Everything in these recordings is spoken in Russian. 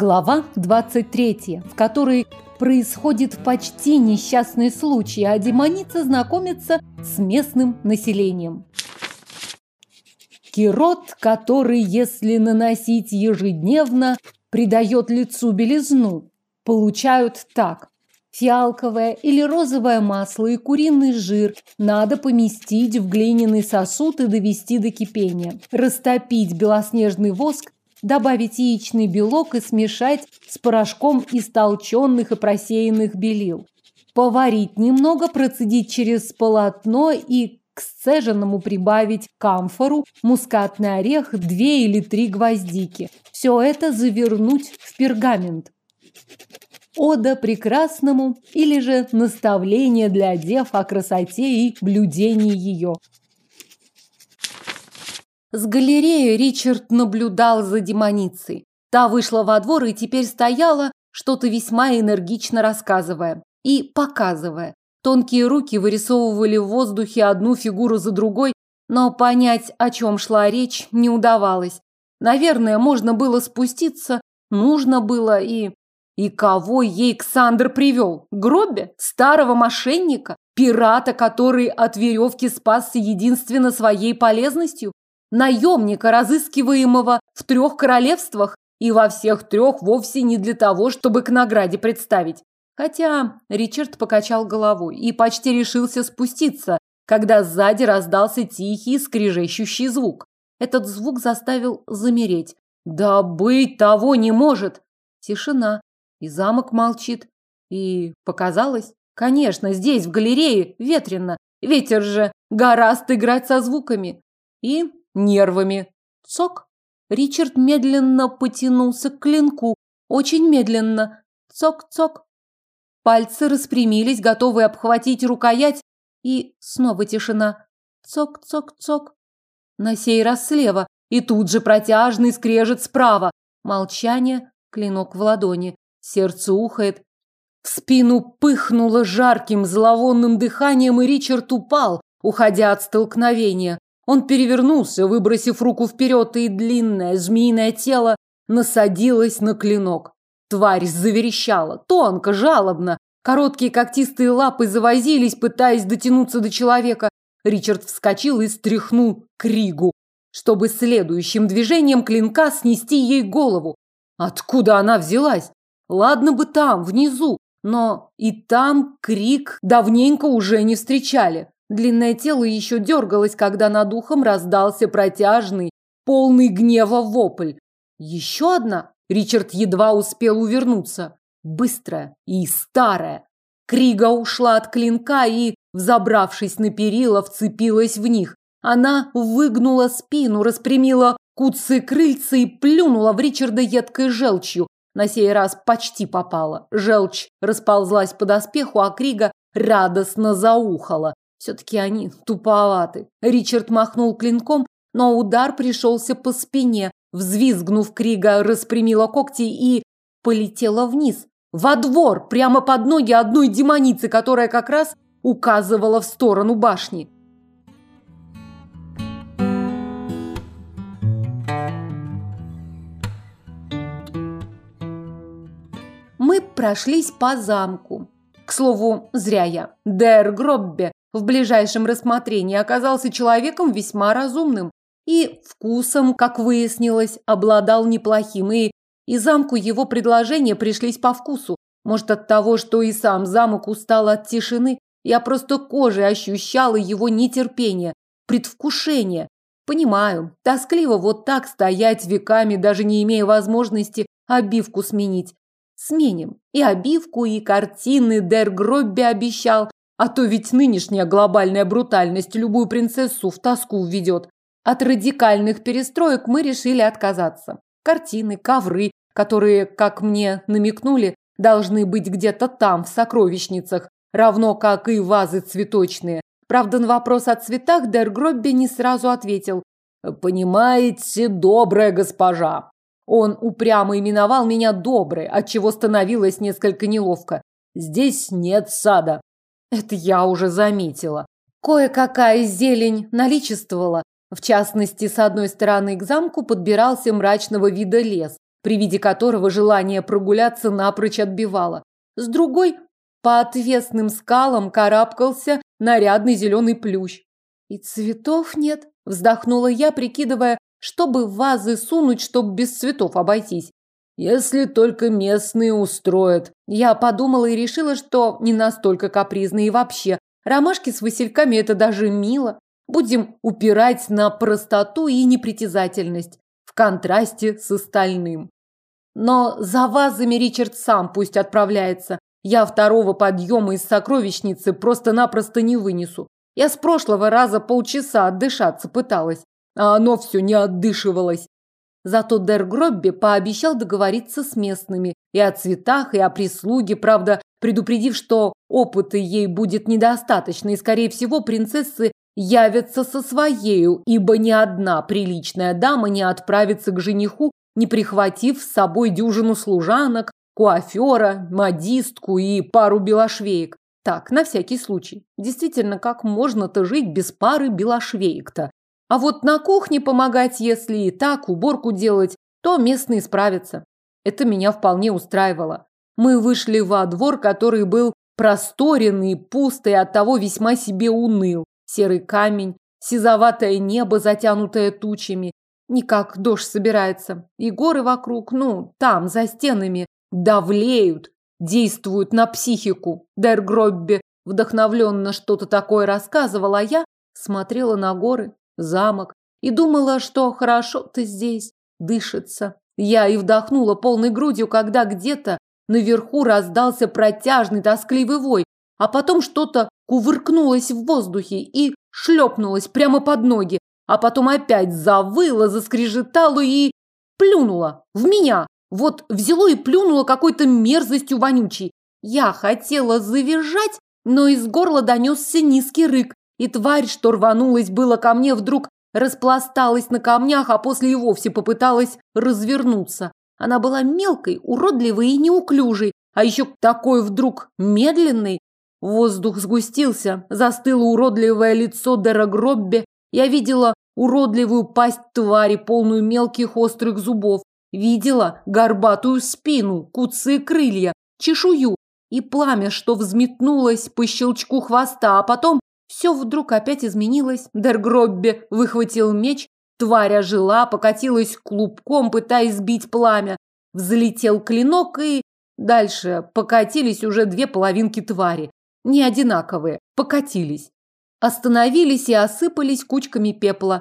Глава 23, в которой происходит почти несчастный случай, а демоница знакомится с местным населением. Кирот, который, если наносить ежедневно, придает лицу белизну, получают так. Фиалковое или розовое масло и куриный жир надо поместить в глиняный сосуд и довести до кипения. Растопить белоснежный воск добавить яичный белок и смешать с порошком из толченных и просеянных белил. Поварить немного, процедить через полотно и к сцеженному прибавить камфору, мускатный орех, две или три гвоздики. Все это завернуть в пергамент. Ода прекрасному или же наставление для дев о красоте и блюдении ее. С галереи Ричард наблюдал за демоницей. Та вышла во двор и теперь стояла, что-то весьма энергично рассказывая и показывая. Тонкие руки вырисовывали в воздухе одну фигуру за другой, но понять, о чем шла речь, не удавалось. Наверное, можно было спуститься, нужно было и... И кого ей Ксандр привел? Гробе? Старого мошенника? Пирата, который от веревки спасся единственно своей полезностью? Наемника, разыскиваемого в трех королевствах и во всех трех вовсе не для того, чтобы к награде представить. Хотя Ричард покачал головой и почти решился спуститься, когда сзади раздался тихий, скрежещущий звук. Этот звук заставил замереть. Да быть того не может! Тишина. И замок молчит. И показалось. Конечно, здесь, в галерее, ветрено. Ветер же гораст играть со звуками. И нервами. Цок. Ричард медленно потянулся к клинку. Очень медленно. Цок-цок. Пальцы распрямились, готовые обхватить рукоять, и снова тишина. Цок-цок-цок. На сей раз слева, и тут же протяжный скрежет справа. Молчание, клинок в ладони. Сердце ухает. В спину пыхнуло жарким зловонным дыханием, и Ричард упал, уходя от столкновения. Он перевернулся, выбросив руку вперед, и длинное змеиное тело насадилось на клинок. Тварь заверещала, тонко, жалобно. Короткие когтистые лапы завозились, пытаясь дотянуться до человека. Ричард вскочил и стряхнул Кригу, чтобы следующим движением клинка снести ей голову. Откуда она взялась? Ладно бы там, внизу, но и там крик давненько уже не встречали. Длинное тело еще дергалось, когда над ухом раздался протяжный, полный гнева вопль. Еще одна? Ричард едва успел увернуться. Быстрая и старая. Крига ушла от клинка и, взобравшись на перила, вцепилась в них. Она выгнула спину, распрямила куцы крыльца и плюнула в Ричарда едкой желчью. На сей раз почти попала. Желчь расползлась по доспеху, а Крига радостно заухала. Все-таки они туповаты. Ричард махнул клинком, но удар пришелся по спине. Взвизгнув, Крига распрямила когти и полетела вниз. Во двор, прямо под ноги одной демоницы, которая как раз указывала в сторону башни. Мы прошлись по замку. К слову, зря я. Дер Гроббе в ближайшем рассмотрении оказался человеком весьма разумным и вкусом, как выяснилось, обладал неплохим, и, и замку его предложения пришлись по вкусу. Может, от того, что и сам замок устал от тишины, я просто кожей ощущала его нетерпение, предвкушение. Понимаю, тоскливо вот так стоять веками, даже не имея возможности обивку сменить. Сменим. И обивку, и картины Дер Гробби обещал, а то ведь нынешняя глобальная брутальность любую принцессу в тоску введет. От радикальных перестроек мы решили отказаться. Картины, ковры, которые, как мне намекнули, должны быть где-то там, в сокровищницах, равно как и вазы цветочные. Правда, на вопрос о цветах Дер Гробби не сразу ответил. «Понимаете, добрая госпожа». Он упрямо именовал меня доброй, отчего становилось несколько неловко. «Здесь нет сада. Это я уже заметила. Кое-какая зелень наличествовала. В частности, с одной стороны к замку подбирался мрачного вида лес, при виде которого желание прогуляться напрочь отбивало. С другой, по отвесным скалам карабкался нарядный зеленый плющ. И цветов нет, вздохнула я, прикидывая, чтобы в вазы сунуть, чтоб без цветов обойтись. Если только местные устроят. Я подумала и решила, что не настолько капризные и вообще. Ромашки с васильками – это даже мило. Будем упирать на простоту и непритязательность в контрасте с остальным. Но за вазами Ричард сам пусть отправляется. Я второго подъема из сокровищницы просто-напросто не вынесу. Я с прошлого раза полчаса отдышаться пыталась, а оно все не отдышивалось. Зато Дер Гробби пообещал договориться с местными и о цветах, и о прислуге, правда, предупредив, что опыта ей будет недостаточно, и, скорее всего, принцессы явятся со своею, ибо ни одна приличная дама не отправится к жениху, не прихватив с собой дюжину служанок, куафера, модистку и пару белошвеек. Так, на всякий случай. Действительно, как можно-то жить без пары белошвеек-то? А вот на кухне помогать, если и так уборку делать, то местные справятся. Это меня вполне устраивало. Мы вышли во двор, который был просторен и пуст, и оттого весьма себе уныл. Серый камень, сизоватое небо, затянутое тучами. Никак дождь собирается. И горы вокруг, ну, там, за стенами, давлеют, действуют на психику. Дэр Гробби вдохновленно что-то такое рассказывала, а я смотрела на горы, замок и думала, что хорошо-то здесь дышится. Я и вдохнула полной грудью, когда где-то наверху раздался протяжный тоскливый вой, а потом что-то кувыркнулось в воздухе и шлепнулось прямо под ноги, а потом опять завыло, заскрежетало и плюнуло в меня. Вот взяло и плюнуло какой-то мерзостью вонючей. Я хотела завизжать, но из горла донесся низкий рык, и тварь, что рванулась было ко мне, вдруг распласталась на камнях, а после и вовсе попыталась развернуться. Она была мелкой, уродливой и неуклюжей, а еще такой вдруг медленной. Воздух сгустился, застыло уродливое лицо Дерагроббе. Я видела уродливую пасть твари, полную мелких острых зубов. Видела горбатую спину, куцые крылья, чешую и пламя, что взметнулось по щелчку хвоста, а потом все вдруг опять изменилось. Дергроббе выхватил меч, тварь ожила, покатилась клубком, пытаясь сбить пламя. Взлетел клинок и... Дальше покатились уже две половинки твари. Не одинаковые, покатились. Остановились и осыпались кучками пепла.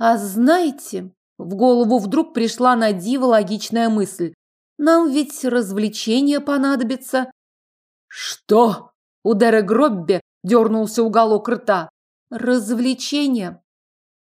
А знаете, в голову вдруг пришла на диво логичная мысль. Нам ведь развлечение понадобится. Что? У Деры Гроббе Дернулся уголок рта. Развлечение.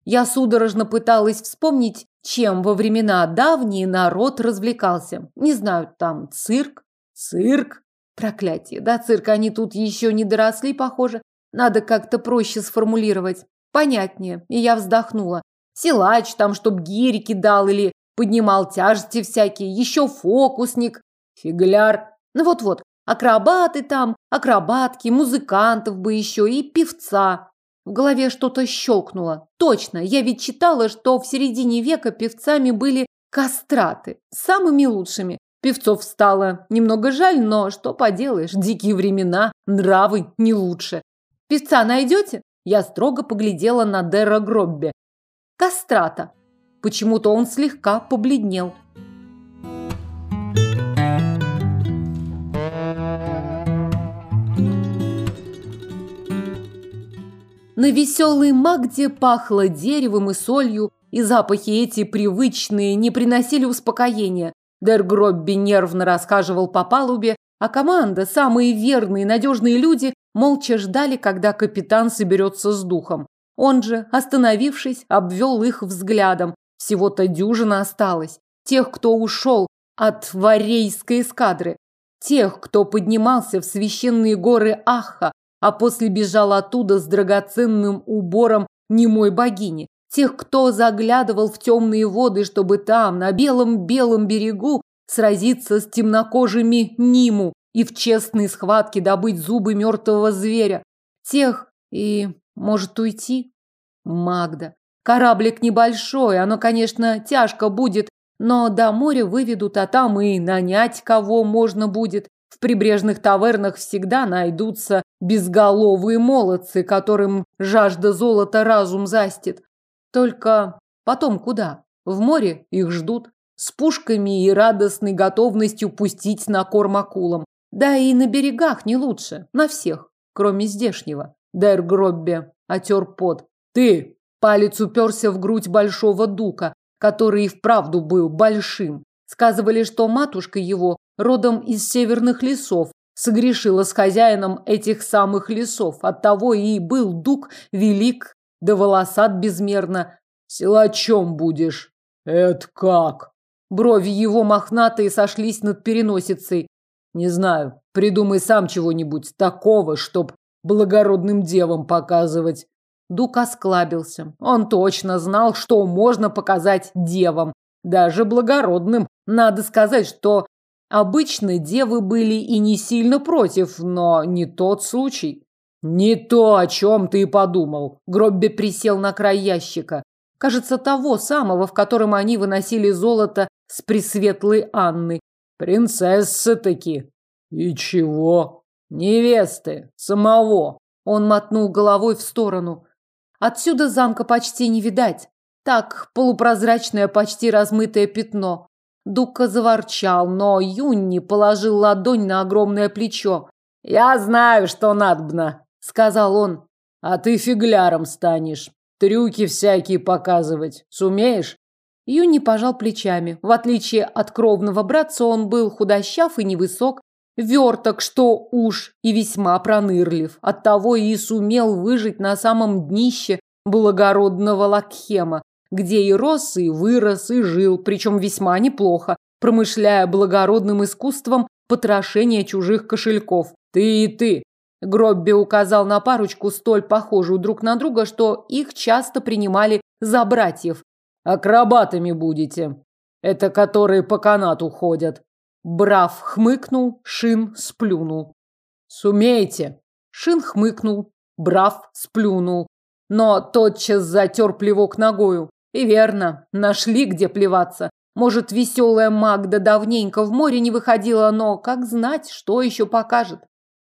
Я судорожно пыталась вспомнить, чем во времена давние народ развлекался. Не знаю, там цирк? Цирк? Проклятие, да цирк они тут еще не доросли, похоже. Надо как-то проще сформулировать. Понятнее. И я вздохнула. Силач там, чтоб гири кидал или поднимал тяжести всякие. Еще фокусник. Фигляр. Ну вот-вот. Акробаты там, акробатки, музыкантов бы еще и певца. В голове что-то щелкнуло. Точно, я ведь читала, что в середине века певцами были кастраты, самыми лучшими. Певцов стало немного жаль, но что поделаешь, дикие времена, нравы не лучше. Певца найдете? Я строго поглядела на Дерра Гробби. Кастрата. Почему-то он слегка побледнел. На веселой Магде пахло деревом и солью, и запахи эти привычные не приносили успокоения. Дер Гробби нервно рассказывал по палубе, а команда, самые верные и надежные люди, молча ждали, когда капитан соберется с духом. Он же, остановившись, обвел их взглядом. Всего-то дюжина осталось. Тех, кто ушел от варейской эскадры. Тех, кто поднимался в священные горы Аха, а после бежал оттуда с драгоценным убором немой богини. Тех, кто заглядывал в темные воды, чтобы там, на белом-белом берегу, сразиться с темнокожими Ниму и в честной схватке добыть зубы мертвого зверя. Тех и может уйти. Магда. Кораблик небольшой, оно, конечно, тяжко будет, Но до моря выведут, а там и нанять кого можно будет. В прибрежных тавернах всегда найдутся безголовые молодцы, которым жажда золота разум застит. Только потом куда? В море их ждут с пушками и радостной готовностью пустить на корм акулам. Да и на берегах не лучше, на всех, кроме здешнего. Дэр Гроббе отер пот. Ты! Палец уперся в грудь большого дука, который и вправду был большим. Сказывали, что матушка его родом из северных лесов, согрешила с хозяином этих самых лесов. Оттого и был дук велик, да волосат безмерно. Силачом будешь. Это как? Брови его мохнатые сошлись над переносицей. Не знаю, придумай сам чего-нибудь такого, чтоб благородным девам показывать. Дук осклабился. Он точно знал, что можно показать девам, даже благородным. Надо сказать, что обычно девы были и не сильно против, но не тот случай. Не то, о чем ты и подумал. Гробби присел на край ящика. Кажется, того самого, в котором они выносили золото с пресветлой Анны. Принцессы таки. И чего? Невесты. Самого. Он мотнул головой в сторону. Отсюда замка почти не видать. Так, полупрозрачное, почти размытое пятно. Дука заворчал, но Юнни положил ладонь на огромное плечо. «Я знаю, что надобно», — сказал он. «А ты фигляром станешь. Трюки всякие показывать. Сумеешь?» Юнни пожал плечами. В отличие от кровного братца, он был худощав и невысок, Верток, что уж, и весьма пронырлив. Оттого и сумел выжить на самом днище благородного Лакхема, где и рос, и вырос, и жил, причем весьма неплохо, промышляя благородным искусством потрошения чужих кошельков. Ты и ты. Гробби указал на парочку, столь похожую друг на друга, что их часто принимали за братьев. Акробатами будете. Это которые по канату ходят. Брав хмыкнул, Шин сплюнул. Сумеете? Шин хмыкнул, Брав сплюнул, но тотчас затер плевок ногою. И верно, нашли где плеваться. Может, веселая Магда давненько в море не выходила, но как знать, что еще покажет.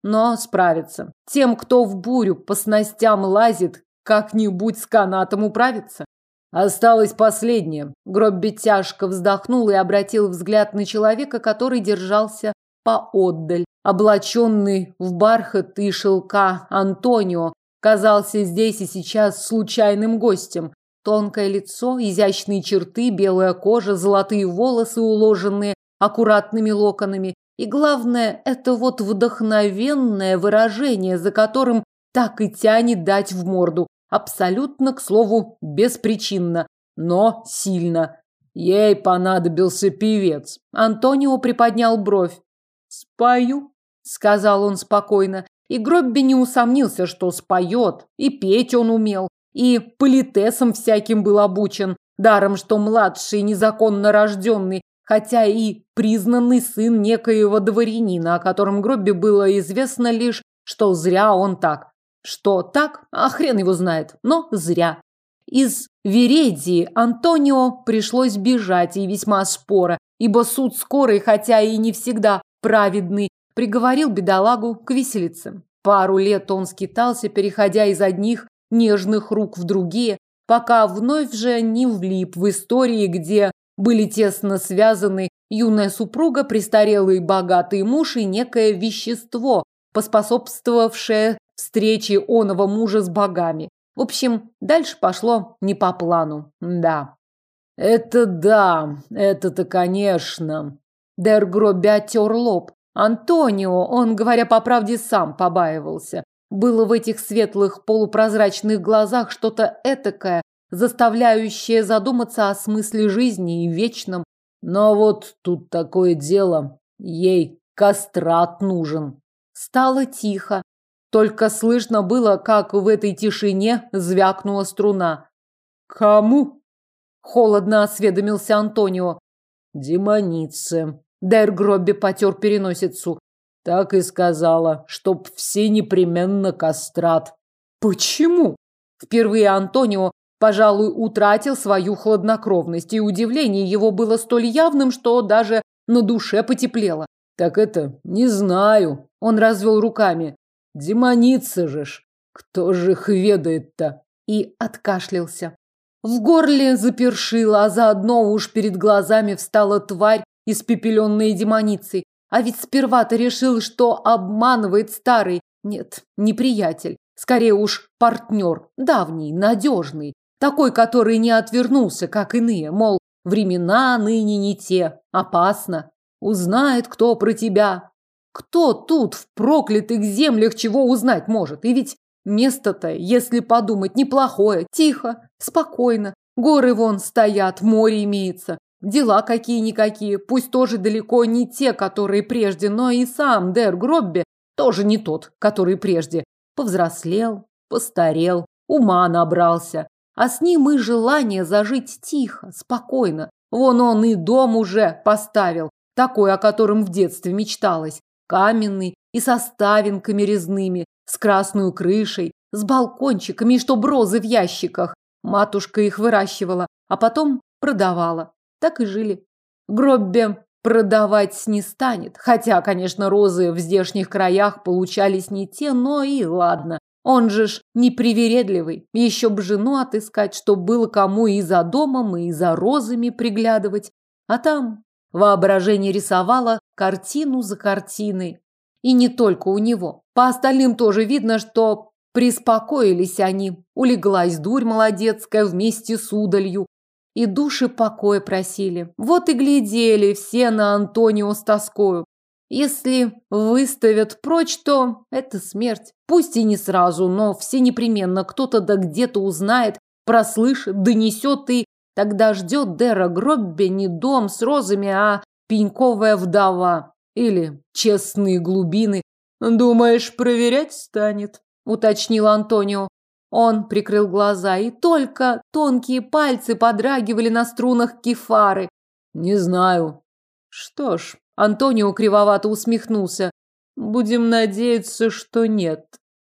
Но справится. Тем, кто в бурю по снастям лазит, как-нибудь с канатом управится. Осталось последнее. Гробби тяжко вздохнул и обратил взгляд на человека, который держался поотдаль. Облаченный в бархат и шелка Антонио казался здесь и сейчас случайным гостем. Тонкое лицо, изящные черты, белая кожа, золотые волосы, уложенные аккуратными локонами. И главное, это вот вдохновенное выражение, за которым так и тянет дать в морду. Абсолютно, к слову, беспричинно, но сильно. Ей понадобился певец. Антонио приподнял бровь. «Спою», — сказал он спокойно. И Гробби не усомнился, что споет. И петь он умел. И политесом всяким был обучен. Даром, что младший, незаконно рожденный, хотя и признанный сын некоего дворянина, о котором Гробби было известно лишь, что зря он так. Что так? А хрен его знает. Но зря. Из Вередии Антонио пришлось бежать и весьма споро, ибо суд скорый, хотя и не всегда праведный, приговорил бедолагу к виселице. Пару лет он скитался, переходя из одних нежных рук в другие, пока вновь же не влип в истории, где были тесно связаны юная супруга, престарелый богатый муж и некое вещество, поспособствовавшее встречи оного мужа с богами. В общем, дальше пошло не по плану. Да. Это да, это-то, конечно. Дер Гроби оттер лоб. Антонио, он, говоря по правде, сам побаивался. Было в этих светлых полупрозрачных глазах что-то этакое, заставляющее задуматься о смысле жизни и вечном. Но вот тут такое дело. Ей кастрат нужен. Стало тихо. Только слышно было, как в этой тишине звякнула струна. «Кому?» – холодно осведомился Антонио. «Демонице». Дэр Гробби потер переносицу. Так и сказала, чтоб все непременно кастрат. Почему? Впервые Антонио пожалуй, утратил свою хладнокровность, и удивление его было столь явным, что даже на душе потеплело. Так это, не знаю. Он развел руками. Демоница же ж. Кто же их ведает-то? И откашлялся. В горле запершило, а заодно уж перед глазами встала тварь, испепеленная демоницей. А ведь сперва-то решил, что обманывает старый, нет, не приятель, скорее уж партнер, давний, надежный, такой, который не отвернулся, как иные, мол, времена ныне не те, опасно, узнает, кто про тебя. Кто тут в проклятых землях чего узнать может? И ведь место-то, если подумать, неплохое, тихо, спокойно. Горы вон стоят, море имеется. Дела какие-никакие, пусть тоже далеко не те, которые прежде, но и сам Дер Гробби тоже не тот, который прежде. Повзрослел, постарел, ума набрался. А с ним и желание зажить тихо, спокойно. Вон он и дом уже поставил, такой, о котором в детстве мечталось. Каменный и со ставинками резными, с красной крышей, с балкончиками, что брозы в ящиках. Матушка их выращивала, а потом продавала. Так и жили. Гроббе продавать не станет. Хотя, конечно, розы в здешних краях получались не те, но и ладно. Он же ж непривередливый. Еще бы жену отыскать, чтоб было кому и за домом, и за розами приглядывать. А там воображение рисовало картину за картиной. И не только у него. По остальным тоже видно, что приспокоились они. Улеглась дурь молодецкая вместе с удалью и души покоя просили. Вот и глядели все на Антонио с тоскою. Если выставят прочь, то это смерть. Пусть и не сразу, но все непременно кто-то да где-то узнает, прослышит, донесет и тогда ждет Дера Гробби не дом с розами, а пеньковая вдова или честные глубины. Думаешь, проверять станет? уточнил Антонио. Он прикрыл глаза, и только тонкие пальцы подрагивали на струнах кефары. Не знаю. Что ж, Антонио кривовато усмехнулся. Будем надеяться, что нет.